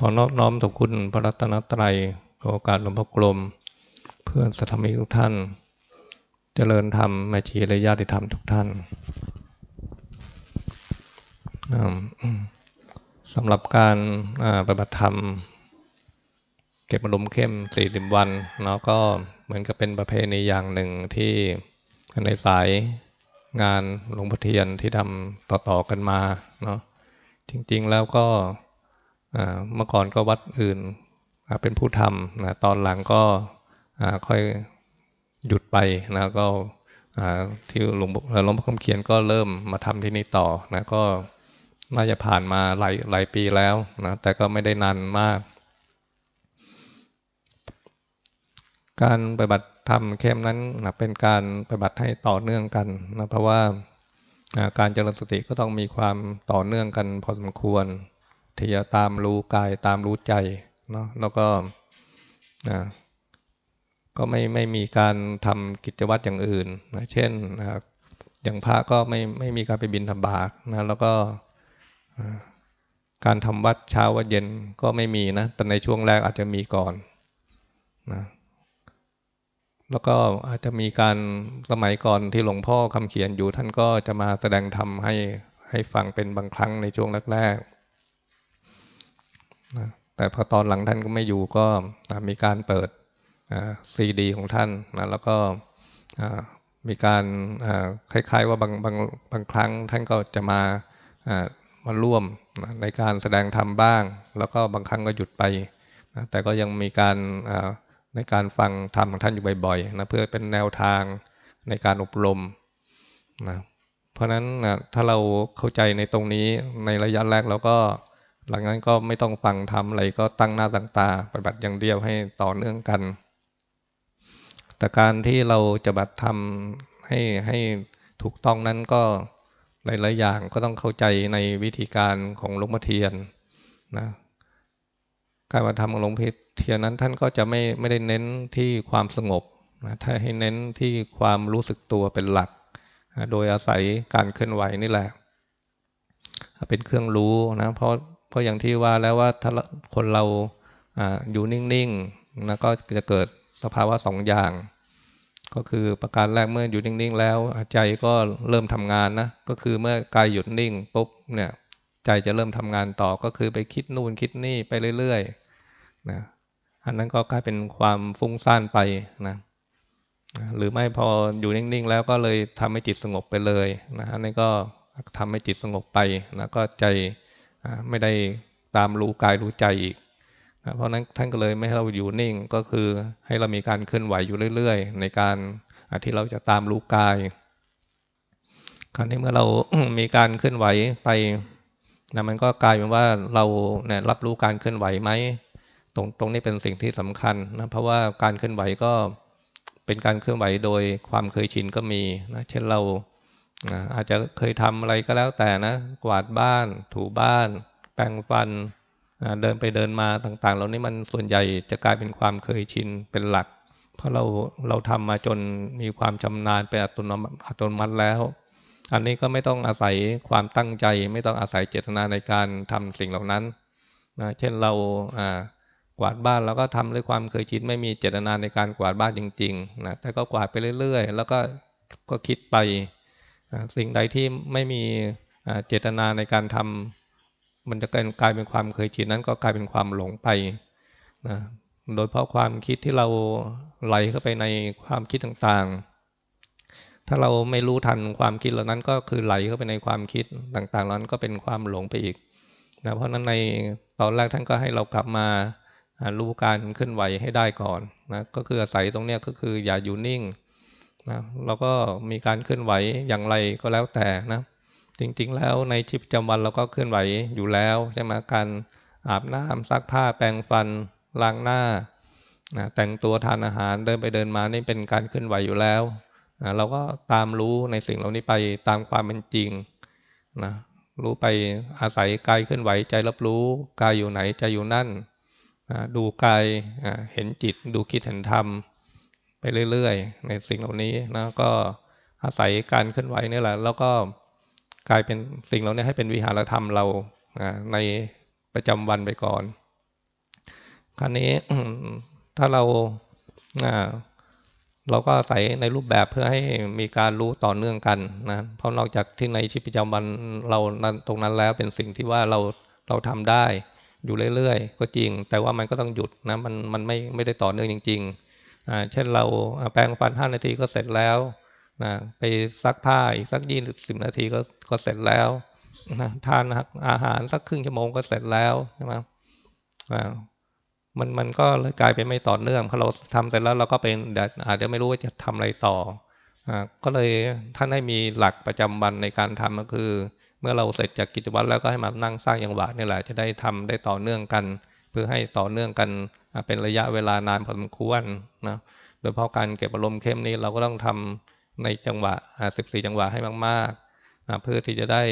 ขอนอบน้อมต่อคุณพระรัตนตรัยโอกาสหลวงพ่อกลม เพื่อนสัตมิกทุกท่าน เจริญธรรมแม่ชีและญาติธรรมทุกท่านสำหรับการปฏิบัติธรรม เก็บอารมณ์เข้มสี่สิบวันเนาะก็เหมือนกับเป็นประเพณีอย่างหนึ่งที่ในสายงานหลวงพ่อเทียนที่ทำต่อๆกันมาเนาะจริง ๆ แล้วก็ เมื่อก่อนก็วัดอื่นเป็นผู้ทำนะตอนหลังก็ค่อยหยุดไปนะก็ที่หลวงหลวงพ่อคำเขียนก็เริ่มมาทำที่นี่ต่อนะก็น่าจะผ่านมาหลายหลายปีแล้วนะแต่ก็ไม่ได้นานมาก การปฏิบัติธรรมเข้มนั้นนะเป็นการปฏิบัติให้ต่อเนื่องกันนะเพราะว่าการเจริญสติก็ต้องมีความต่อเนื่องกันพอสมควร ที่จะตามรู้กายตามรู้ใจเนาะแล้วก็นะก็ไม่ไม่มีการทำกิจวัตรอย่างอื่นนะเช่นนะอย่างพระก็ไม่ไม่มีการไปบินธบาตนะแล้วก็การทำวัดเช้าวัดเย็นก็ไม่มีนะแต่ในช่วงแรกอาจจะมีก่อนนะแล้วก็อาจจะมีการสมัยก่อนที่หลวงพ่อคำเขียนอยู่ ท่านก็จะมาแสดงธรรมให้ให้ฟังเป็นบางครั้งในช่วงแรกๆ แต่พอตอนหลังท่านก็ไม่อยู่ก็มีการเปิดซีดี ของท่านนะแล้วก็มีการคล้ายๆ ว่าบางบางบางครั้งท่านก็จะมามาร่วมในการแสดงธรรมบ้าง แล้วก็บางครั้งก็หยุดไปนะแต่ก็ยังมีการในการฟังธรรมของท่านอยู่บ่อยๆนะเพื่อเป็นแนวทางในการอบรมนะเพราะฉะนั้นนะถ้าเราเข้าใจในตรงนี้ในระยะแรกเราก็ หลังนั้นก็ไม่ต้องฟังทำอะไรก็ตั้งหน้าตั้งตาปฏิบัติอย่างเดียวให้ต่อเนื่องกัน แต่การที่เราจะบัติทำให้ให้ถูกต้องนั้นก็หลายๆอย่างก็ต้องเข้าใจในวิธีการของหลวงพ่อเทียนนะการมาทำของหลวงพ่อเทียนนั้นท่านก็จะไม่ไม่ได้เน้นที่ความสงบนะถ้าให้เน้นที่ความรู้สึกตัวเป็นหลักนะโดยอาศัยการเคลื่อนไหวนี่แหละ เป็นเครื่องรู้นะเพราะ เพราะอย่างที่ว่าแล้วว่าถ้าคนเราอยู่นิ่งๆนะก็จะเกิดสภาวะสองอย่าง ก็คือประการแรกเมื่ออยู่นิ่งๆ แล้วใจก็เริ่มทำงานนะก็คือเมื่อกายหยุดนิ่งปุ๊บเนี่ยใจจะเริ่มทำงานต่อก็คือไปคิดนู่นคิดนี่ไปเรื่อยๆนะอันนั้นก็กลายเป็นความฟุ้งซ่านไปนะหรือไม่พออยู่นิ่งๆ แล้วก็เลยทำให้จิตสงบไปเลยนะอันนี้ก็ทำให้จิตสงบไปนะก็ใจ ไม่ได้ตามรู้กายรู้ใจอีก เพราะนั้นท่านก็เลยไม่ให้เราอยู่นิ่งก็คือให้เรามีการเคลื่อนไหวอยู่เรื่อย ๆ ในการที่เราจะตามรู้กายคราวนี้เมื่อเรามีการเคลื่อนไหวไปนะมันก็กลายเป็นว่าเราเนี่ยรับรู้การเคลื่อนไหวไหมตรงตรงนี้เป็นสิ่งที่สำคัญนะเพราะว่าการเคลื่อนไหวก็เป็นการเคลื่อนไหวโดยความเคยชินก็มีนะเช่นเรา อาจจะเคยทำอะไรก็แล้วแต่นะ กวาดบ้าน ถูบ้าน แปรงฟัน เดินไปเดินมาต่าง ๆ เหล่านี้มันส่วนใหญ่จะกลายเป็นความเคยชินเป็นหลัก เพราะเราเราทำมาจนมีความชำนาญเป็นอัตโนอัตโนมัติแล้ว อันนี้ก็ไม่ต้องอาศัยความตั้งใจ ไม่ต้องอาศัยเจตนาในการทำสิ่งเหล่านั้นนะเช่นเรากวาดบ้านเราก็ทำด้วยความเคยชินไม่มีเจตนาในการกวาดบ้านจริงๆนะแต่ก็กวาดไปเรื่อย ๆ แล้วก็ก็คิดไป สิ่งใดที่ไม่มีเจตนาในการทำมันจะกลายเป็นความเคยชินนั้นก็กลายเป็นความหลงไปนะโดยเพราะความคิดที่เราไหลเข้าไปในความคิดต่างๆ ถ้าเราไม่รู้ทันความคิดเหล่านั้นก็คือไหลเข้าไปในความคิดต่างๆเหล่านั้นก็เป็นความหลงไปอีกนะเพราะนั้นในตอนแรกท่านก็ให้เรากลับมารู้การเคลื่อนไหวให้ได้ก่อนนะก็คืออาศัยตรงเนี้ยก็คืออย่าอยู่นิ่ง นะเราก็มีการเคลื่อนไหวอย่างไรก็แล้วแต่นะจริงๆแล้วในชีวิตประจำวันเราก็เคลื่อนไหวอยู่แล้วใช่ไหมการอาบน้ำซักผ้าแปรงฟันล้างหน้านะแต่งตัวทานอาหารเดินไปเดินมานี่เป็นการเคลื่อนไหวอยู่แล้วนะเราก็ตามรู้ในสิ่งเหล่านี้ไปตามความเป็นจริงนะรู้ไปอาศัยกายเคลื่อนไหวใจรับรู้กายอยู่ไหนใจอยู่นั่นดูกายเห็นจิตดูคิดเห็นธรรม ไปเรื่อยๆ ในสิ่งเหล่านี้นะก็อาศัยการเคลื่อนไหวนี่แหละ แล้วก็กลายเป็นสิ่งเหล่านี้ให้เป็นวิหารธรรมเราในประจำวันไปก่อน คราวนี้ถ้าเราเราก็ใส่ในรูปแบบเพื่อให้มีการรู้ต่อเนื่องกันนะเพราะนอกจากที่ในชีวิตประจำวันเราตรงนั้นแล้วเป็นสิ่งที่ว่าเราเราทำได้อยู่เรื่อยๆ ก็จริง แต่ว่ามันก็ต้องหยุดนะมันมันไม่ไม่ได้ต่อเนื่องจริง ๆ เช่นเราแปรงฟันห้านาทีก็เสร็จแล้วนะไปซักผ้าอีกสักยี่สิบนาทีก็ก็เสร็จแล้วนะทานอาหารสักครึ่งชั่วโมงก็เสร็จแล้วใช่ไหมมันมันก็กลายเป็นไม่ต่อเนื่องพอเราทำเสร็จแล้วเราก็เป็นอาจจะไม่รู้ว่าจะทำอะไรต่ออ่าก็เลยท่านให้มีหลักประจำวันในการทำก็คือ เมื่อเราเสร็จจากกิจวัตรแล้วก็ให้มานั่งสร้างยังหวะนี่แหละจะได้ทำได้ต่อเนื่องกัน เพื่อให้ต่อเนื่องกันเป็นระยะเวลานานพอสมควรนะโดยเพราะการเก็บอารมณ์เข้มนี้เราก็ต้องทำในจังหวะสิบสี่จังหวะให้มากๆนะเพื่อที่จะได้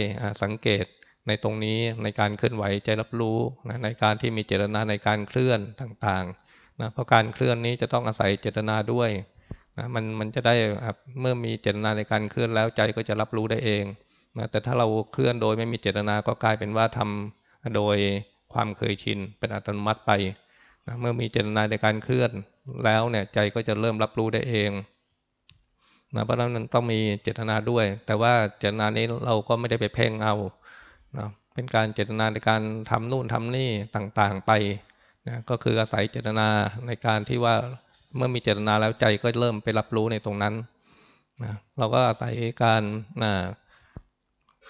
สังเกตในตรงนี้ในการเคลื่อนไหวใจรับรู้นะในการที่มีเจตนาในการเคลื่อนต่างๆนะเพราะการเคลื่อนนี้จะต้องอาศัยเจตนาด้วยนะมันมันจะได้เมื่อมีเจตนาในการเคลื่อนแล้วใจก็จะรับรู้ได้เองนะแต่ถ้าเราเคลื่อนโดยไม่มีเจตนาก็กลายเป็นว่าทำโดย ความเคยชินเป็นอัตโนมัติไปนะเมื่อมีเจตนาในการเคลื่อนแล้วเนี่ยใจก็จะเริ่มรับรู้ได้เองนะเพราะนั้นต้องมีเจตนาด้วย แต่ว่าเจตนานี้เราก็ไม่ได้ไปเพ่งเอานะเป็นการเจตนาในการทำนู่นทำนี่ต่างๆไปนะก็คืออาศัยเจตนาในการที่ว่าเมื่อมีเจตนาแล้วใจก็เริ่มไปรับรู้ในตรงนั้นนะเราก็อาศัยการนะ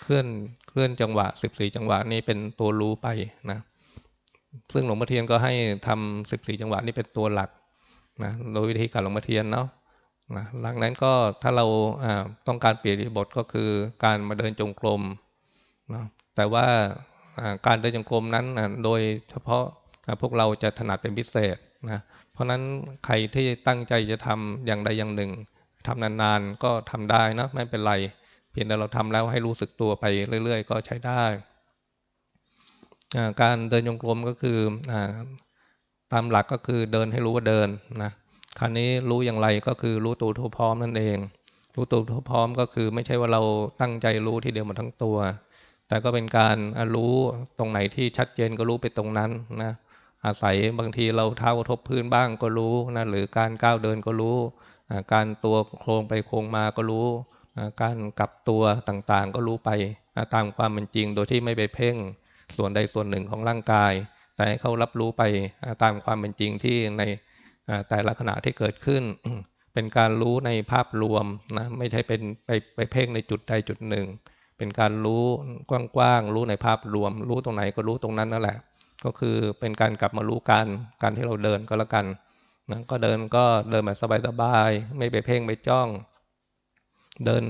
เคลื่อนเคลื่อนจังหวะสิบสี่จังหวะนี้เป็นตัวรู้ไปนะ ซึ่งหลวงพ่อเทียนก็ให้ทำสิบสี่จังหวะนี้เป็นตัวหลักนะโดยวิธีการหลวงพ่อเทียนเนาะนะหลังนั้นก็ถ้าเราต้องการเปลี่ยนบทก็คือการมาเดินจงกรมนะแต่ว่าการเดินจงกรมนั้นโดยเฉพาะพวกเราจะถนัดเป็นพิเศษนะเพราะนั้นใครที่ตั้งใจจะทำอย่างใดอย่างหนึ่งทำนานๆก็ทำได้นะไม่เป็นไร เพียงแต่เราทำแล้วให้รู้สึกตัวไปเรื่อย ๆ ก็ใช้ได้ การเดินจงกรมก็คือตามหลักก็คือเดินให้รู้ว่าเดินนะคราวนี้รู้อย่างไรก็คือรู้ตัวทั่วพร้อมนั่นเอง รู้ตัวทั่วพร้อมก็คือไม่ใช่ว่าเราตั้งใจรู้ทีเดียวหมดทั้งตัว แต่ก็เป็นการรู้ตรงไหนที่ชัดเจนก็รู้ไปตรงนั้นนะอาศัยบางทีเราเท้ากระทบพื้นบ้างก็รู้นะหรือการก้าวเดินก็รู้การตัวโครงไปโครงมาก็รู้การกลับตัวต่างๆ ก็รู้ไปตามความเป็นจริงโดยที่ไม่ไปเพ่ง ส่วนใดส่วนหนึ่งของร่างกาย แต่ให้เขารับรู้ไปตามความเป็นจริงที่ในแต่ละขณะที่เกิดขึ้น เป็นการรู้ในภาพรวมนะไม่ใช่เป็นไปไปเพ่งในจุดใดจุดหนึ่ง เป็นการรู้กว้างๆรู้ในภาพรวม รู้ตรงไหนก็รู้ตรงนั้นนั่นแหละ ก็คือเป็นการกลับมารู้การการที่เราเดินก็แล้วกันนะก็เดินก็เดินแบบสบายๆไม่ไปเพ่งไปจ้อง เดิน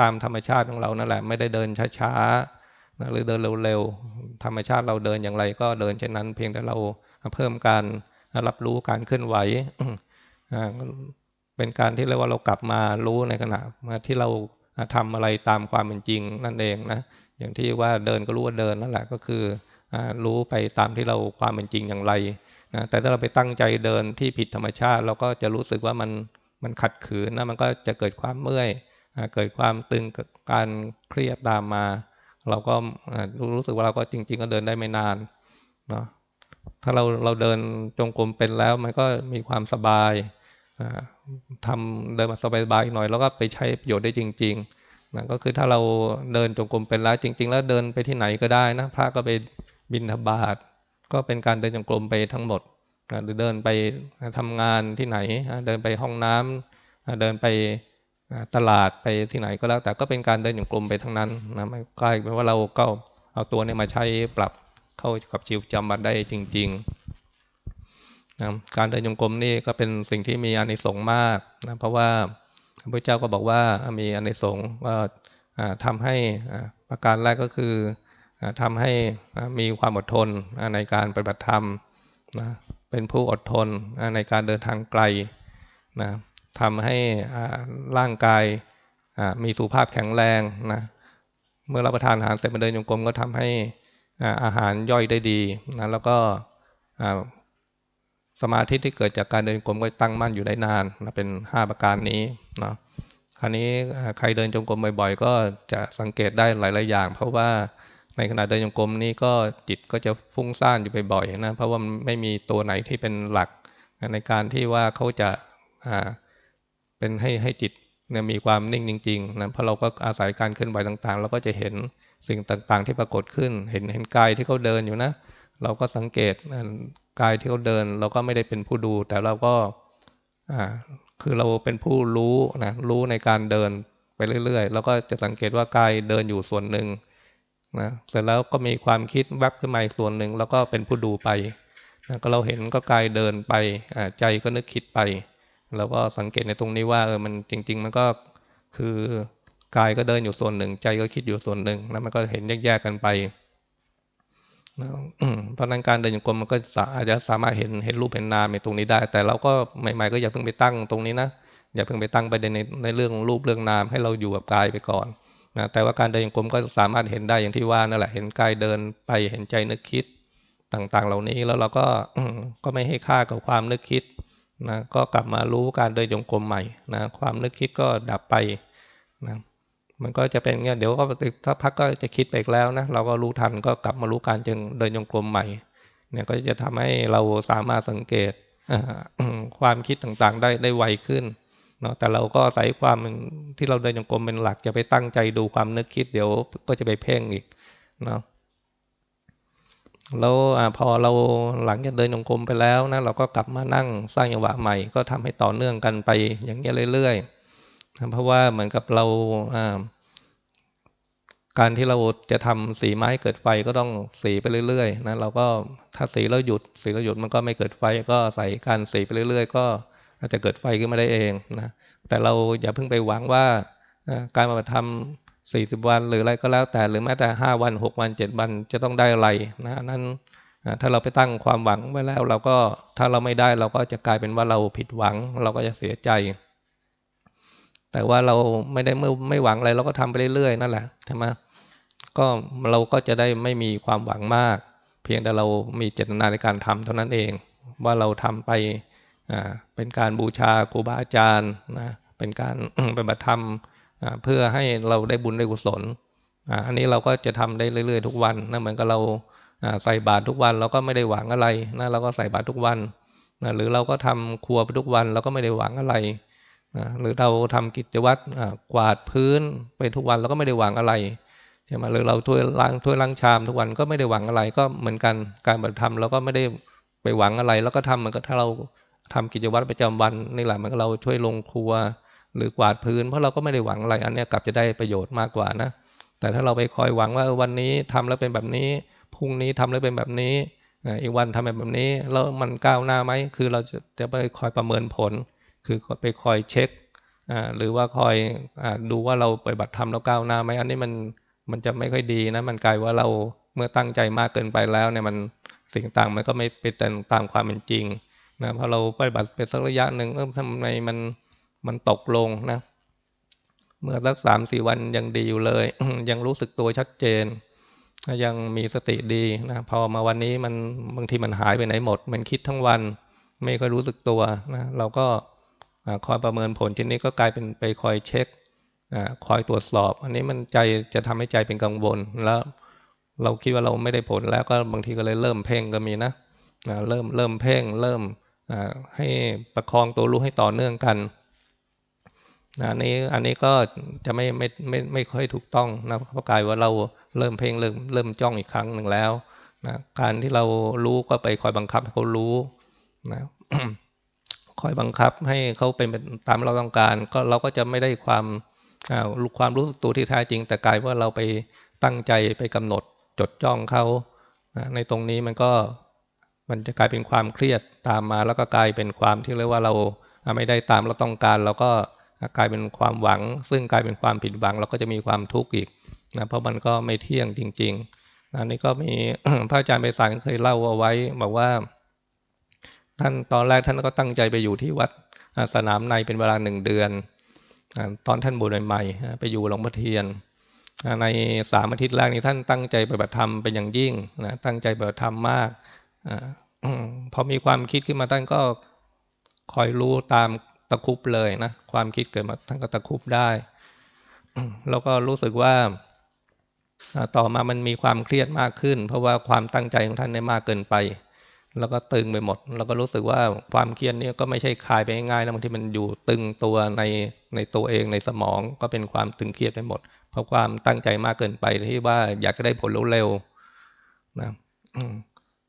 ตามธรรมชาติของเรานั่นแหละ ไม่ได้เดินช้าๆ นะหรือเดินเร็วๆธรรมชาติเราเดินอย่างไรก็เดินเช่นนั้น เพียงแต่เราเพิ่มการรับรู้การเคลื่อนไหวเป็นการที่เรียกว่าเรากลับมารู้ในขณะที่เราทำอะไรตามความเป็นจริงนั่นเองนะอย่างที่ว่าเดินก็รู้ว่าเดินนั่นแหละก็คือรู้ไปตามที่เราความเป็นจริงอย่างไรนะแต่ถ้าเราไปตั้งใจเดินที่ผิดธรรมชาติ เราก็จะรู้สึกว่ามันมันขัดขืนนะมันก็จะเกิดความเมื่อยเกิดความตึงการเครียดตามมา เราก็รู้สึกว่าเราก็จริง ๆ ก็เดินได้ไม่นานเนาะถ้าเราเราเดินจงกรมเป็นแล้ว มันก็มีความสบายทำเดินมาสบายๆหน่อย แล้วก็ไปใช้ประโยชน์ได้จริงๆนะก็คือถ้าเราเดินจงกรมเป็นแล้วจริง ๆ แล้วเดินไปที่ไหนก็ได้นะพระก็ไปบินทบาทก็เป็นการเดินจงกรมไปทั้งหมดหรือเดินไปทำงานที่ไหน เดินไปห้องน้ำเดินไป ตลาดไปที่ไหนก็แล้ว แต่ก็เป็นการเดินจงกรมไปทั้งนั้นนะไม่ใกล้แปลว่าเราก็เอาตัวนี้มาใช้ปรับเข้ากับชีวิตประจำวันได้จริงๆนะการเดินจงกรมนี่ก็เป็นสิ่งที่มีอานิสงส์มากนะเพราะว่าพระเจ้าก็บอกว่ามีอานิสงส์ว่าทำให้ประการแรกก็คือทำให้มีความอดทนในการปฏิบัติธรรมนะเป็นผู้อดทนในการเดินทางไกลนะ ทำให้ร่างกายมีสุขภาพแข็งแรงนะเมื่อรับประทานอาหารเสร็จมาเดินจงกรมก็ทำให้อาหารย่อยได้ดีนะแล้วก็สมาธิที่เกิดจากการเดินจงกรมก็ตั้งมั่นอยู่ได้นานนะเป็นห้าประการนี้เนาะคราวนี้ใครเดินจงกรมบ่อยๆ ก็จะสังเกตได้หลายๆอย่าง เพราะว่าในขณะเดินโยกรมนี้ก็จิตก็จะฟุ้งซ่านอยู่บ่อยๆนะเพราะว่าไม่มีตัวไหนที่เป็นหลักในการที่ว่าเขาจะ เป็นให้ให้จิตเนี่ยมีความนิ่งจริงๆนะเพราะเราก็อาศัยการเคลื่อนไหวต่างๆ เราก็จะเห็นสิ่งต่างๆ ที่ปรากฏขึ้น เห็นเห็นกายที่เขาเดินอยู่นะ เราก็สังเกตกายที่เขาเดิน เราก็ไม่ได้เป็นผู้ดู แต่เราก็อ่าคือเราเป็นผู้รู้นะรู้ในการเดินไปเรื่อยๆ แล้วก็จะสังเกตว่ากายเดินอยู่ส่วนหนึ่งนะเสร็จแล้วก็มีความคิดแวบขึ้นมาอีกส่วนหนึ่งแล้วก็เป็นผู้ดูไปนะก็เราเห็นก็กายเดินไปใจก็นึกคิดไป เราก็สังเกตในตรงนี้ว่าเออมันจริง ๆ มันก็คือกายก็เดินอยู่ส่วนหนึ่ง ใจก็คิดอยู่ส่วนหนึ่งแล้วมันก็เห็นแยกๆกันไปเพราะนั้นการเดินโยกรมมันก็อาจจะสามารถเห็นเห็นรูปเห็นนามในตรงนี้ได้ แต่เราก็ใหม่ ๆ ก็อย่าเพิ่งไปตั้งตรงนี้นะอย่าเพิ่งไปตั้งประเด็นในในเรื่องรูปเรื่องนามให้เราอยู่กับกายไปก่อนนะแต่ว่าการเดินโยกรมก็สามารถเห็นได้อย่างที่ว่านั่นแหละเห็นกายเดินไปเห็นใจนึกคิดต่างๆ เหล่านี้แล้วเราก็ก็ไม่ให้ค่ากับความนึกคิด นะก็กลับมารู้การเดินโยกรมใหม่นะความนึกคิดก็ดับไปนะมันก็จะเป็นเงี้ยเดี๋ยวก็ถ้าพักก็จะคิดไปอีกแล้วนะเราก็รู้ทันก็กลับมารู้การจึงเดินโยกรมใหม่ เนี่ยก็จะทำให้เราสามารถสังเกตความคิดต่างๆได้ได้ไวขึ้นเนาะแต่เราก็ใส่ความที่เราเดินโยกรมเป็นหลักจะไปตั้งใจดูความนึกคิดเดี๋ยวก็จะไปเพ่งอีกเนาะ แล้วพอเราหลังจากเดินโยกรมไปแล้วนะเราก็กลับมานั่งสร้างจังหวะใหม่ ก็ทำให้ต่อเนื่องกันไปอย่างเงี้ยเรื่อยๆเพราะว่าเหมือนกับเราการที่เราจะทำสีไม้เกิดไฟก็ต้องสีไปเรื่อยๆนะเราก็ถ้าสีแล้วหยุดสีแล้วหยุดมันก็ไม่เกิดไฟ ก็ใส่การสีไปเรื่อยๆ ก็อาจจะเกิดไฟขึ้นมาได้เองนะแต่เราอย่าเพิ่งไปหวังว่าการมาทำ สี่สิบวันหรืออะไรก็แล้วแต่หรือแม้แต่ห้าวันหกวันเจ็ดวันจะต้องได้อะไรนะนั้นถ้าเราไปตั้งความหวังไว้แล้ว เราก็ถ้าเราไม่ได้เราก็จะกลายเป็นว่าเราผิดหวัง เราก็จะเสียใจ แต่ว่าเราไม่ได้เมื่อไม่หวังอะไรเราก็ทำไปเรื่อยๆนั่นแหละใช่ไหมก็เราก็จะได้ไม่มีความหวังมาก เพียงแต่เรามีเจตนาในการทำเท่านั้นเอง ว่าเราทำไปเป็นการบูชาครูบาอาจารย์นะเป็นการเป็นบัตรธรรม เพื่อให้เราได้บุญได้กุศลอันนี้เราก็จะทำได้เรื่อย ๆ ทุกวันนะเหมือนกับเราใส่บาตรทุกวันเราก็ไม่ได้หวังอะไรนะเราก็ใส่บาตรทุกวันนะหรือเราก็ทำครัวไปทุกวันเราก็ไม่ได้หวังอะไรหรือเราทำกิจวัตรกวาดพื้นไปทุกวันเราก็ไม่ได้หวังอะไรใช่ไหมหรือเราถ้วยล้างถ้วยล้างชามทุกวันก็ไม่ได้หวังอะไรก็เหมือนกันการปฏิธรรมเราก็ไม่ได้ไปหวังอะไร แล้วก็ทำเหมือนกับถ้าเราทำกิจวัตรประจำวันนี่แหละมันก็เราช่วยลงครัว หรือกวาดพื้น เพราะเราก็ไม่ได้หวังอะไรอันนี้กลับจะได้ประโยชน์มากกว่านะ แต่ถ้าเราไปคอยหวังว่าวันนี้ทำแล้วเป็นแบบนี้พรุ่งนี้ทำแล้วเป็นแบบนี้อีกวันทำแบบนี้แล้วมันก้าวหน้าไหมคือเราจะไปคอยประเมินผล คือไปคอยเช็คหรือว่าคอยอดูว่าเราปฏิบัติธรรมแล้วก้าวหน้าไหมอันนี้มันมันจะไม่ค่อยดีนะมันกลายว่าเราเมื่อตั้งใจมากเกินไปแล้วเนี่ยมันสิ่งต่างมันก็ไม่เป็นตามความเป็นจริงนะพอเราปฏิบัติไปสักระยะหนึ่งเออทำไมมัน มันตกลงนะ เมื่อสักสามสี่วันยังดีอยู่เลย ยังรู้สึกตัวชัดเจน ยังมีสติดีนะพอมาวันนี้มันบางทีมันหายไปไหนหมด มันคิดทั้งวัน ไม่ค่อยรู้สึกตัวนะเราก็คอยประเมินผลทีนี้ก็กลายเป็นไปคอยเช็คคอยตรวจสอบ อันนี้มันใจจะทำให้ใจเป็นกังวลแล้ว เราคิดว่าเราไม่ได้ผลแล้วก็บางทีก็เลยเริ่มเพ่งก็มีนะเริ่มเริ่มเพ่งเริ่มให้ประคองตัวรู้ให้ต่อเนื่องกัน อันนี้อันนี้ก็จะไม่ไม่ไม่ไม่ค่อยถูกต้องนะเพราะกายว่าเราเริ่มเพ่งเริ่มเริ่มจ้องอีกครั้งหนึ่งแล้วนะการที่เรารู้ก็ไปคอยบังคับให้เขารู้นะคอยบังคับให้เขาเป็นตามเราต้องการ ก็เราก็จะไม่ได้ความความรู้สึกตัวที่แท้จริง แต่กลายว่าเราไปตั้งใจไปกำหนดจดจ้องเขาในตรงนี้มันก็มันจะกลายเป็นความเครียดตามมา แล้วก็กลายเป็นความที่เรียกว่าเราไม่ได้ตามเราต้องการแล้วก็ กลายเป็นความหวัง ซึ่งกลายเป็นความผิดหวังเราก็จะมีความทุกข์อีกนะเพราะมันก็ไม่เที่ยงจริงๆอันนี้ก็มีพระอาจารย์ไปสารเคยเล่าเอาไว้ บอกว่า ท่านตอนแรกท่านก็ตั้งใจไปอยู่ที่วัดสนามในเป็นเวลาหนึ่งเดือน ตอนท่านบวชใหม่ๆไปอยู่หลวงพ่อเทียน ในสามอาทิตย์แรกนี้ท่านตั้งใจปฏิบัติธรรมเป็นอย่างยิ่งนะตั้งใจปฏิบัติธรรมมากอพอมีความคิดขึ้นมาท่านก็คอยรู้ตาม ตะคุบเลยนะความคิดเกิดมาท่านก็ตะคุบได้ แล้วก็รู้สึกว่าต่อมามันมีความเครียดมากขึ้น เพราะว่าความตั้งใจของท่านได้มากเกินไป แล้วก็ตึงไปหมด แล้วก็รู้สึกว่าความเครียดนี้ก็ไม่ใช่คลายไปง่ายๆนะบางทีมันอยู่ตึงตัวในในตัวเองในสมองก็เป็นความตึงเครียดไปหมด เพราะความตั้งใจมากเกินไปที่ว่าอยากจะได้ผลเร็วๆนะ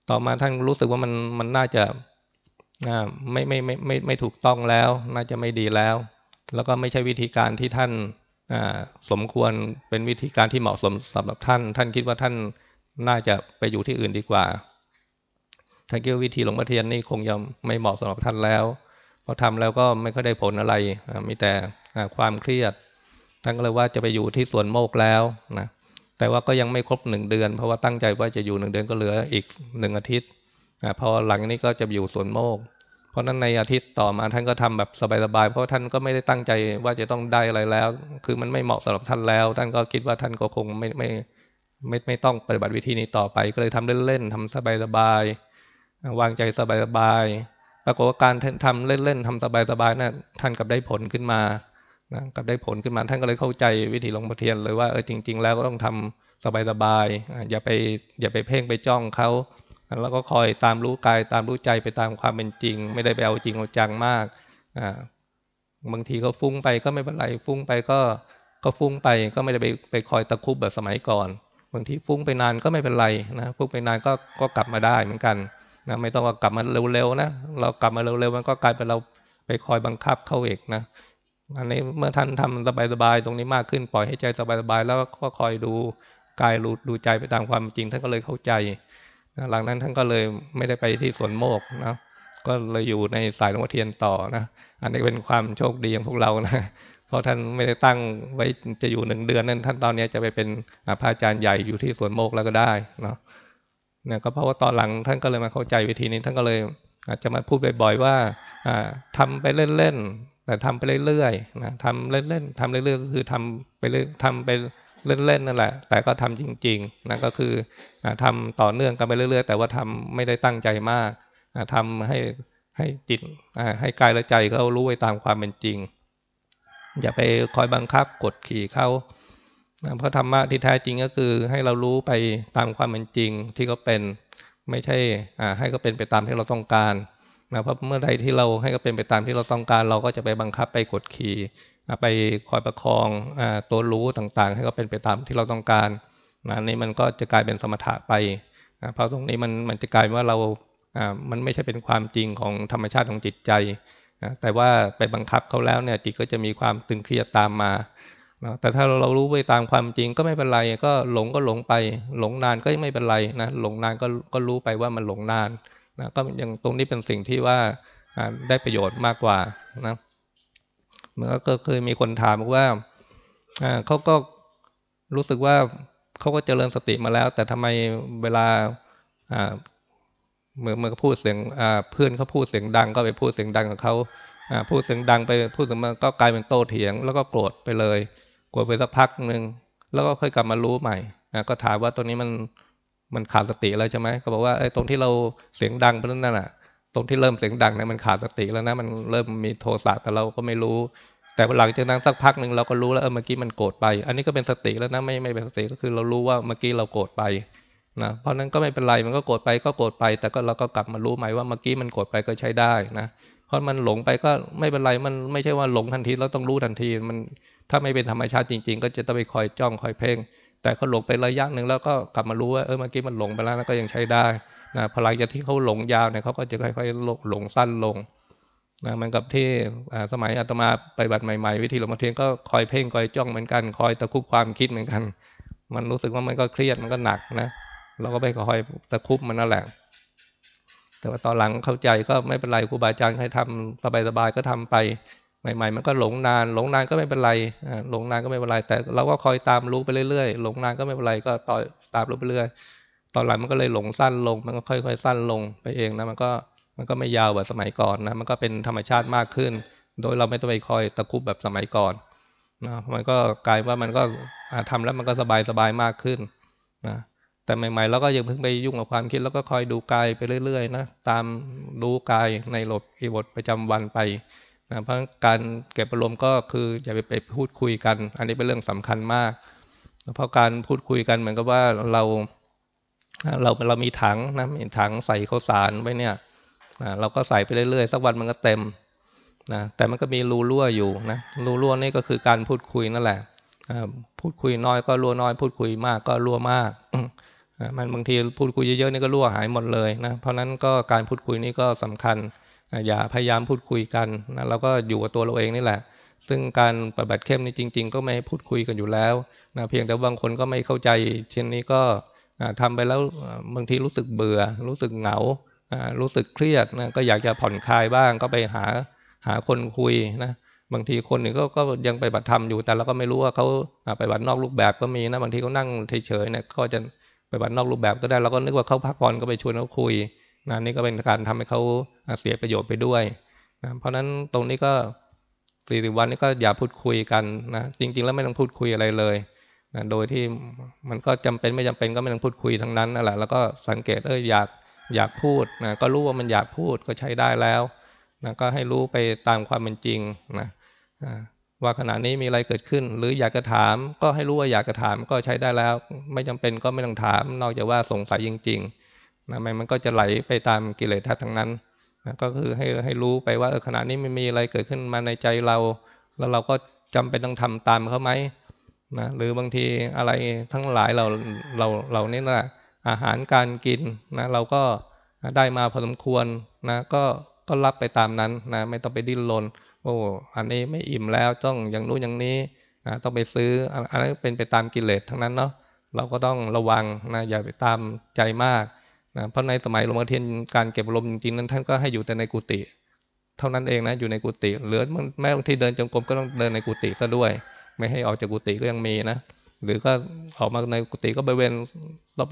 ต่อมาท่านรู้สึกว่ามันมันน่าจะ ไม่ไม่ไม่ไม่ไม่ถูกต้องแล้ว น่าจะไม่ดีแล้ว แล้วก็ไม่ใช่วิธีการที่ท่านสมควรเป็นวิธีการที่เหมาะสมสำหรับท่าน ท่านคิดว่าท่านน่าจะไปอยู่ที่อื่นดีกว่าท่านคิดว่าวิธีหลวงพ่อเทียนนี่คงยังไม่เหมาะสำหรับท่านแล้วพอทำแล้วก็ไม่ค่อยได้ผลอะไร มีแต่ความเครียด ท่านก็เลยว่าจะไปอยู่ที่สวนโมกแล้วนะ แต่ว่าก็ยังไม่ครบหนึ่งเดือน เพราะว่าตั้งใจว่าจะอยู่หนึ่งเดือนก็เหลืออีกหนึ่งอาทิตย์ พอหลังนี้ก็จะอยู่สวนโมก เพราะนั้นในอาทิตย์ต่อมาท่านก็ทำแบบสบายๆ เพราะท่านก็ไม่ได้ตั้งใจว่าจะต้องได้อะไรแล้ว คือมันไม่เหมาะสำหรับท่านแล้ว ท่านก็คิดว่าท่านก็คงไม่ไม่ไม่ไม่ต้องปฏิบัติวิธีนี้ต่อไป ก็เลยทำเล่นๆทำสบายๆวางใจสบายๆปรากฏว่าการทำเล่นๆทำสบายๆนะ่ะท่านกับได้ผลขึ้นมานะกับได้ผลขึ้นมาท่านก็เลยเข้าใจวิธีหลวงพ่อเทียนเลยว่าเออจริง ๆ แล้วก็ต้องทำสบายๆอย่าไปอย่าไปเพ่งไปจ้องเขา แล้วก็คอยตามรู้กายตามรู้ใจไปตามความเป็นจริง ไม่ได้ไปเอาจริงเอาจังมากอ่าบางทีก็ฟุ้งไปก็ไม่เป็นไรฟุ้งไปก็ก็ฟุ้งไปก็ไม่ได้ไปไปคอยตะคุบแบบสมัยก่อนบางทีฟุ้งไปนานก็ไม่เป็นไรนะฟุ้งไปนานก็ก็กลับมาได้เหมือนกันนะไม่ต้องว่ากลับมาเร็วๆนะเรากลับมาเร็วๆมันก็กลายเป็นเราไปคอยบังคับเข้าเอกนะอันนี้เมื่อท่านทำสบายๆตรงนี้มากขึ้นปล่อยให้ใจสบายๆแล้วก็คอยดูกายรู้ดูใจไปตามความจริงท่านก็เลยเข้าใจ หลังนั้นท่านก็เลยไม่ได้ไปที่สวนโมกนะก็เลยอยู่ในสายหลวงพ่อเทียนต่อนะ อันนี้เป็นความโชคดีของพวกเรานะเพราะท่านไม่ได้ตั้งไว้จะอยู่หนึ่งเดือนนั้นท่านตอนนี้จะไปเป็นพระอาจารย์ใหญ่อยู่ที่สวนโมกแล้วก็ได้เนาะเนี่ยก็เพราะว่าตอนหลังท่านก็เลยมาเข้าใจวิธีนี้ท่านก็เลย อาจจะมาพูดบ่อย ๆ ว่าทำไปเล่นๆแต่ทำไปเรื่อยๆนะทำเล่นๆทำเรื่อยๆก็คือทำไปเรื่อยทำไป เล่นๆนั่นแหละ แต่ก็ทำจริงๆนะก็คือทำต่อเนื่องกันไปเรื่อย ๆ แต่ว่าทำไม่ได้ตั้งใจมากทำให้ให้จิตให้กายและใจเขารู้ไว้ตามความเป็นจริง อย่าไปคอยบังคับกดขี่เขาเพราะธรรมะที่แท้จริงก็คือให้เรารู้ไปตามความเป็นจริงที่เขาเป็นไม่ใช่ให้เขาเป็นไปตามที่เราต้องการนะเพราะเมื่อใดที่เราให้เขาเป็นไปตามที่เราต้องการ เราก็จะไปบังคับไปกดขี่ ไปคอยประคองตัวรู้ต่างๆ ให้เขาเป็นไปตามที่เราต้องการนะนี่มันก็จะกลายเป็นสมถะไปนะเพราะตรงนี้มันมันจะกลายว่าเรามันไม่ใช่เป็นความจริงของธรรมชาติของจิตใจนะแต่ว่าไปบังคับเขาแล้วเนี่ยจิตก็จะมีความตึงเครียดตามมานะแต่ถ้าเรารู้ไปตามความจริงก็ไม่เป็นไร ก็หลงก็หลงไป หลงนานก็ไม่เป็นไรนะหลงนานก็ก็รู้ไปว่ามันหลงนานนะก็ยังตรงนี้เป็นสิ่งที่ว่าได้ประโยชน์มากกว่านะ มื่อก็เคยมีคนถามว่าเขาก็รู้สึกว่าเขาก็เจริญสติมาแล้ว แต่ทำไมเวลาเมื่อเมื่อพูดเสียงเพื่อนเขาพูดเสียงดัง ก็ไปพูดเสียงดังกับเขาพูดเสียงดังไปพูดเสียงมันก็กลายเป็นโต้เถียง แล้วก็โกรธไปเลยโกรธไปสักพักหนึ่งแล้วก็ค่อยกลับมารู้ใหม่ก็ถามว่าตรงนี้มันมันขาดสติแล้วใช่ไหมก็บอกว่าไอ้ตรงที่เราเสียงดังไปนั่นแหละ ตรงที่เริ่มเสียงดังเนี่ยมันขาดสติแล้วนะมันเริ่มมีโทสะแต่เราก็ไม่รู้ แต่หลังจากนั้นสักพักหนึ่งเราก็รู้แล้วเออเมื่อกี้มันโกรธไป อันนี้ก็เป็นสติแล้วนะไม่ไม่เป็นสติก็คือเรารู้ว่าเมื่อกี้เราโกรธไปนะเพราะนั้นก็ไม่เป็นไรมันก็โกรธไปก็โกรธไป แต่ก็เราก็กลับมารู้ใหม่ว่าเมื่อกี้มันโกรธไปก็ใช้ได้นะเพราะมันหลงไปก็ไม่เป็นไรมันไม่ใช่ว่าหลงทันทีเราต้องรู้ทันทีมันถ้าไม่เป็นธรรมชาติจริง ๆ ก็จะต้องไปคอยจ้องคอยเพ่ง แต่เขาหลงไประยะหนึ่งแล้วก็กลับมารู้ว่าเออเมื่อกี้มันหลงไปแล้วก็ยังใช้ได้ นะพลังจากที่เขาหลงยาวเนี่ยเขาก็จะค่อยๆหลงสั้นลงนะมันกับที่สมัยอาตมาไปบัตรใหม่ๆ วิธีหลวงพ่อเทียนก็คอยเพ่งคอยจ้องเหมือนกัน คอยตะคุบความคิดเหมือนกัน มันรู้สึกว่ามันก็เครียดมันก็หนักนะเราก็ไปคอยตะคุบมันนั่นแหละ แต่ว่าตอนหลังเข้าใจก็ไม่เป็นไรครูบาอาจารย์ให้ทำสบายๆก็ทำไปใหม่ๆมันก็หลงนานหลงนานก็ไม่เป็นไรหลงนานก็ไม่เป็นไร แต่เราก็คอยตามรู้ไปเรื่อยๆหลงนานก็ไม่เป็นไรก็ต่อตามรู้ไปเรื่อย ตอนหลังมันก็เลยหลงสั้นลง มันก็ค่อยๆ สั้นลงไปเองนะ มันก็มันก็ไม่ยาวแบบสมัยก่อนนะ มันก็เป็นธรรมชาติมากขึ้น โดยเราไม่ต้องไปคอยตะคุบแบบสมัยก่อนนะ มันก็กลายว่ามันก็ทำแล้วมันก็สบายสบายมากขึ้นนะ แต่ใหม่ๆเราก็ยังเพิ่งไปยุ่งกับความคิดแล้วก็คอยดูกายไปเรื่อยๆนะ ตามรู้กายในหลบอีบทประจำวันไปนะเพราะการเก็บอารมณ์ก็คืออย่าไปไปพูดคุยกัน อันนี้เป็นเรื่องสำคัญมาก เพราะการพูดคุยกันเหมือนกับว่าเรา เราเรามีถังนะมีถังใส่ข้าวสารไว้เนี่ยเราก็ใส่ไปเรื่อยๆสักวันมันก็เต็มนะแต่มันก็มีรูรั่วอยู่นะรูรั่วนี่ก็คือการพูดคุยนั่นแหละพูดคุยน้อยก็รั่วน้อย พูดคุยมากก็รั่วมากมันบางทีพูดคุยเยอะๆนี่ก็รั่วหายหมดเลยนะเพราะนั้นก็การพูดคุยนี่ก็สำคัญอย่าพยายามพูดคุยกันนะเราก็อยู่กับตัวเราเองนี่แหละ ซึ่งการปฏิบัติเข้มนี่จริง ๆ ก็ไม่พูดคุยกันอยู่แล้วนะเพียงแต่บางคนก็ไม่เข้าใจเช่นนี้ก็ ทำไปแล้วบางทีรู้สึกเบื่อ รู้สึกเหงา รู้สึกเครียดนะก็อยากจะผ่อนคลายบ้างก็ไปหาหาคนคุยนะบางทีคนหนึ่งก็ก็ยังไปบัตรธรรมอยู่แต่เราก็ไม่รู้ว่าเขาไปบัตรนอกรูปแบบก็มีนะบางทีเขานั่งเฉยๆเนี่ยก็จะไปบัตรนอกรูปแบบก็ได้เราก็นึกว่าเขาพักผ่อนก็ไปชวนเขาคุยนะนี่ก็เป็นการทำให้เขาเสียประโยชน์ไปด้วยนะเพราะฉะนั้นตรงนี้ก็สี่สิบวันนี้ก็อย่าพูดคุยกันนะจริง ๆ แล้วไม่ต้องพูดคุยอะไรเลย นะโดยที่มันก็จำเป็นไม่จำเป็นก็ไม่ต้องพูดคุยทั้งนั้นนั่นแหละแล้วก็สังเกตเอออยากอยากพูดนะก็รู้ว่ามันอยากพูดก็ใช้ได้แล้วนะก็ให้รู้ไปตามความเป็นจริงนะว่าขณะนี้มีอะไรเกิดขึ้น หรืออยากจะถามก็ให้รู้ว่าอยากจะถามก็ใช้ได้แล้ว ไม่จำเป็นก็ไม่ต้องถาม นอกจากว่าสงสัยจริงๆนะมันก็จะไหลไปตามกิเลสทั้งนั้นนะก็คือให้ให้รู้ไปว่าเออขณะนี้ไม่มีอะไรเกิดขึ้นมาในใจเรา แล้วเราก็จำเป็นต้องทำตามเขาไหม นะหรือบางทีอะไรทั้งหลายเราเราเรานี่แหละอาหารการกินนะเราก็ได้มาพอสมควรนะก็ก็รับไปตามนั้นนะไม่ต้องไปดิ้นรนโอ้อันนี้ไม่อิ่มแล้วต้องอย่างนู้นอย่างนี้นะต้องไปซื้ออันนั้นเป็นไปตามกิเลสทั้งนั้นเนาะเราก็ต้องระวังนะอย่าไปตามใจมากนะเพราะในสมัยหลวงพ่อเทียนการเก็บลมจริงๆนั้นท่านก็ให้อยู่แต่ในกุฏิเท่านั้นเองนะอยู่ในกุฏิเหลือแม้บางทีเดินจงกรมก็ต้องเดินในกุฏิซะด้วย ไม่ให้ออกจากกุฏิก็ยังมีนะหรือก็ออกมาในกุฏิก็บริเวณ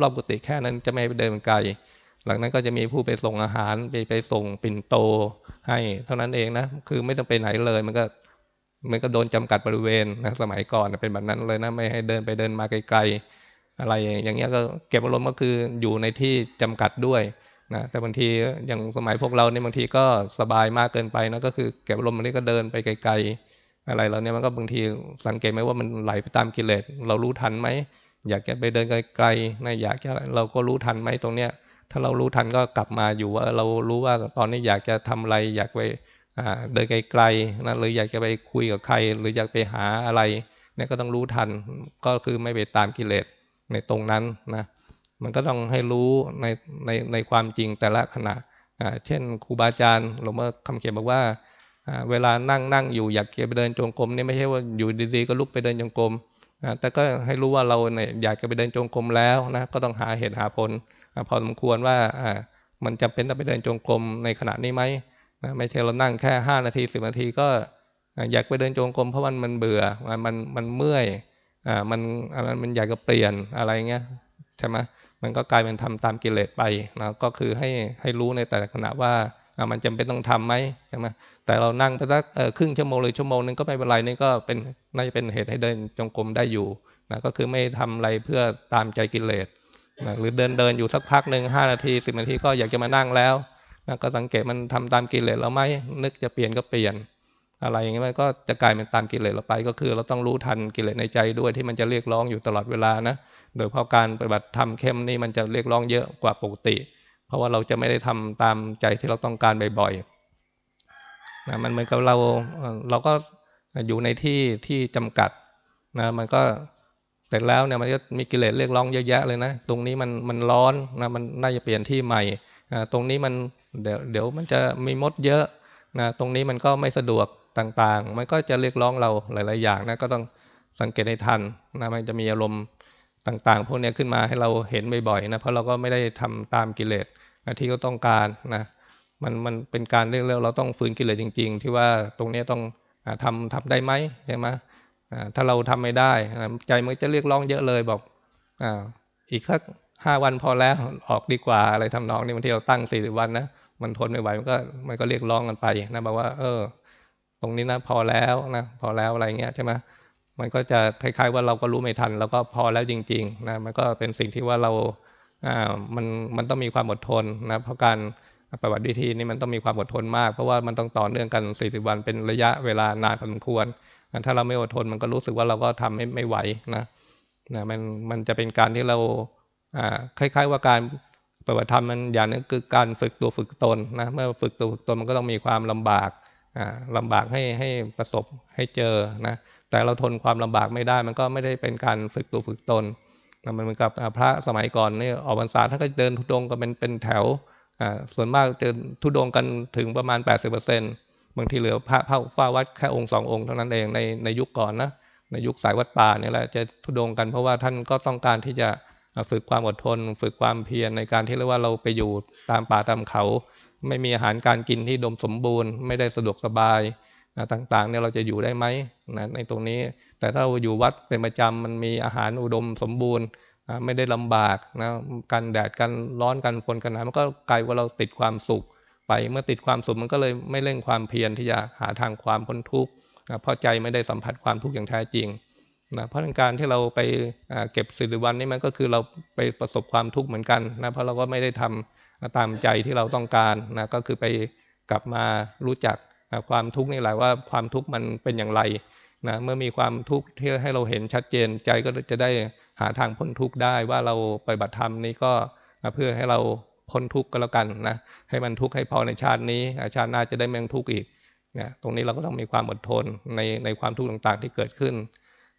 รอบๆกุฏิแค่นั้นจะไม่ไปเดินไกล หลังนั้นก็จะมีผู้ไปส่งอาหารไปไปส่งปิ่นโตให้เท่านั้นเองนะคือไม่ต้องไปไหนเลย มันก็มันก็โดนจำกัดบริเวณนะสมัยก่อนเป็นแบบนั้นเลยนะไม่ให้เดินไปเดินมาไกลๆอะไรอย่างเงี้ยก็เก็บอารมณ์ก็คืออยู่ในที่จำกัดด้วยนะแต่บางทีอย่างสมัยพวกเราเนี่ยบางทีก็สบายมากเกินไปนะก็คือเก็บอารมณ์มันนี้ก็เดินไปไกลๆ อะไรเราเนี่ยมันก็บางทีสังเกตไหมว่ามันไหลไปตามกิเลสเรารู้ทันไหมอยากจะไปเดินไกลๆนะอยากจะเราก็รู้ทันไหมตรงเนี้ย ถ้าเรารู้ทันก็กลับมาอยู่ว่าเรารู้ว่าตอนนี้อยากจะทำอะไรอยากไปเดินไกลๆนะหรืออยากจะไปคุยกับใคร หรืออยากไปหาอะไรเนี่ยก็ต้องรู้ทันก็คือไม่ไปตามกิเลสในตรงนั้นนะมันก็ต้องให้รู้ในในในความจริงแต่ละขณะเช่นครูบาอาจารย์หลวงพ่อคำเขียนบอกว่า เวลานั่งนั่งอยู่อยากไปเดินจงกรมนี่ไม่ใช่ว่าอยู่ดีๆก็ลุกไปเดินจงกรมแต่ก็ให้รู้ว่าเราเนี่ยอยากจะไปเดินจงกรมแล้วนะก็ต้องหาเหตุหาผลพอสมควรว่ามันจำเป็นต้องไปเดินจงกรมในขณะนี้ไหมนะไม่ใช่เรานั่งแค่ห้านาทีสิบนาทีก็อยากไปเดินจงกรมเพราะมันมันเบื่อมันมันเมื่อยมันมันอยากจะเปลี่ยนอะไรเงี้ยใช่ไหมมันก็กลายเป็นทำตามกิเลสไปนะก็คือให้ให้รู้ในแต่ละขณะว่า มันจำเป็นต้องทํำไหมใช่ไหมแต่เรานั่งไปสักครึ่งชั่วโมงหรือชั่วโมงนึงก็ไม่เป็นไรนี่ก็เป็นน่าจะเป็นเหตุให้เดินจงกรมได้อยู่นะก็คือไม่ทำอะไรเพื่อตามใจกิเลสนะหรือเดินเดินอยู่สักพักหนึ่งห้านาทีสิบนาทีก็อยากจะมานั่งแล้วนะก็สังเกตมันทำตามกิเลสเราไหมนึกจะเปลี่ยนก็เปลี่ยน อะไรอย่างเงี้ยมันก็จะกลายเป็นตามกิเลสเราไป ก็คือเราต้องรู้ทันกิเลสในใจด้วยที่มันจะเรียกร้องอยู่ตลอดเวลานะโดยเพราะการปฏิบัติธรรมเข้มนี่มันจะเรียกร้องเยอะกว่าปกติ เพราะว่าเราจะไม่ได้ทำตามใจที่เราต้องการบ่อยๆนะมันเหมือนกับเราเราก็อยู่ในที่ที่จำกัดนะมันก็เสร็จแล้วเนี่ยมันก็มีกิเลสเรียกร้องเยอะแยะเลยนะตรงนี้มันมันร้อนนะมันน่าจะเปลี่ยนที่ใหม่ตรงนี้มันเดี๋ยวเดี๋ยวมันจะมีมดเยอะนะตรงนี้มันก็ไม่สะดวกต่างๆ มันก็จะเรียกร้องเราหลาย ๆ อย่างนะก็ต้องสังเกตให้ทันนะมันจะมีอารมณ์ ต่างๆ พวกนี้ขึ้นมาให้เราเห็นบ่อยๆนะเพราะเราก็ไม่ได้ทำตามกิเลสที่เขาต้องการนะมันมันเป็นการเรียกเราต้องฝืนกิเลสจริง ๆ ที่ว่าตรงนี้ต้องทำทำได้ไหมใช่ไหมถ้าเราทำไม่ได้ใจมันจะเรียกร้องเยอะเลยบอกออีกสักห้าวันพอแล้วออกดีกว่าอะไรทำนองนี้บางทีเราตั้งสี่สิบวันนะมันทนไม่ไหวมันก็มันก็เรียกร้องกันไปนะบอกว่า เออ ตรงนี้นะพอแล้วนะพอแล้วอะไรเงี้ยใช่ไหม มันก็จะคล้ายๆว่าเราก็รู้ไม่ทัน แล้วก็พอแล้วจริงๆนะมันก็เป็นสิ่งที่ว่าเราอ่ามันมันต้องมีความอดทนนะเพราะการปฏิบัติวิธีนี้มันต้องมีความอดทนมาก เพราะว่ามันต้องต่อเนื่องกันสี่สิบวันเป็นระยะเวลานานพอสมควรถ้าเราไม่อดทนมันก็รู้สึกว่าเราก็ทำไม่ไม่ไหวนะนะมันมันจะเป็นการที่เราอ่าคล้าย ๆ ว่าการปฏิบัติธรรมมันอย่างนึงคือการฝึกตัวฝึกตนนะเมื่อฝึกตัวฝึกตนมันก็ต้องมีความลำบากอ่าลำบากให้ให้ประสบให้เจอนะ แต่เราทนความลำบากไม่ได้ มันก็ไม่ได้เป็นการฝึกตัวฝึกตนมันเหมือนกับพระสมัยก่อนนี่ออกพรรษาท่านก็เดินทุดงกันเป็นเป็นแถวส่วนมากเดินทุดงกันถึงประมาณ 80%บางทีเหลือพระเผ่าฟ้าวัดแค่องค์สององค์เท่านั้นเองในในยุคก่อนนะในยุคสายวัดป่านี่แหละจะทุดงกันเพราะว่าท่านก็ต้องการที่จะฝึกความอดทน ฝึกความเพียรในการที่เรียกว่าเราไปอยู่ตามป่าตามเขา ไม่มีอาหารการกินที่ดมสมบูรณ์ ไม่ได้สะดวกสบาย ต่างๆเนี่ยเราจะอยู่ได้ไหมนะในตรงนี้ แต่ถ้าอยู่วัดเป็นประจำมันมีอาหารอุดมสมบูรณ์ไม่ได้ลำบากนะกันแดดกันร้อนกันฝนกันหนาวมันก็กลายว่าเราติดความสุข ไปเมื่อติดความสุขมันก็เลยไม่เร่งความเพียรที่จะหาทางความพ้นทุกข์เพราะใจไม่ได้สัมผัสความทุกข์อย่างแท้จริงนะเพราะการที่เราไปเก็บสิริวันนี่มันก็คือเราไปประสบความทุกข์เหมือนกันนะเพราะเราก็ไม่ได้ทำตามใจที่เราต้องการนะก็คือไปกลับมารู้จัก ความทุกข์นี่แหละว่าความทุกข์มันเป็นอย่างไรนะเมื่อมีความทุกข์ที่ให้เราเห็นชัดเจนใจก็จะได้หาทางพ้นทุกข์ได้ว่าเราไปบัติธรรมนี้ก็เพื่อให้เราพ้นทุกข์ก็แล้วกันนะให้มันทุกข์ให้พอในชาตินี้ชาติหน้าจะได้ไม่ต้องทุกข์อีกนะตรงนี้เราก็ต้องมีความอดทนในในความทุกข์ต่างๆที่เกิดขึ้น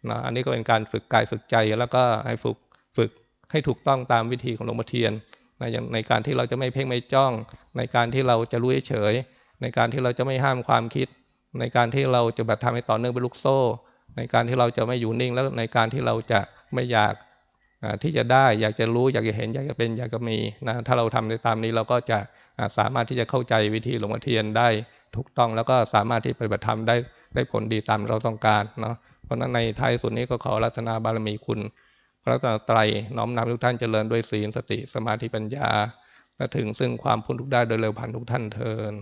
นะอันนี้ก็เป็นการฝึกกายฝึกใจแล้วก็ให้ฝึกฝึกให้ถูกต้องตามวิธีของหลวงพ่อเทียนนะอย่างในการที่เราจะไม่เพ่งไม่จ้อง ในการที่เราจะรู้เฉย ในการที่เราจะไม่ห้ามความคิด ในการที่เราจะแบบทำให้ต่อเนื่องเป็นลูกโซ่ ในการที่เราจะไม่อยู่นิ่ง แล้วในการที่เราจะไม่อยากที่จะได้อยากจะรู้อยากจะเห็นอยากจะเป็นอยากจะมีนะถ้าเราทำในตามนี้เราก็จะสามารถที่จะเข้าใจวิธีหลวงพ่อเทียนได้ถูกต้องแล้วก็สามารถที่ปฏิบัติธรรมได้ได้ผลดีตามเราต้องการเนาะเพราะนั้นในท้ายสุดนี้ก็ขอรัตนาบารมีคุณพระตนตรน้อมนำทุกท่านเจริญด้วยศีลสติสมาธิปัญญาและถึงซึ่งความพ้นทุกข์ได้โดยเร็วพันทุกท่านเทิน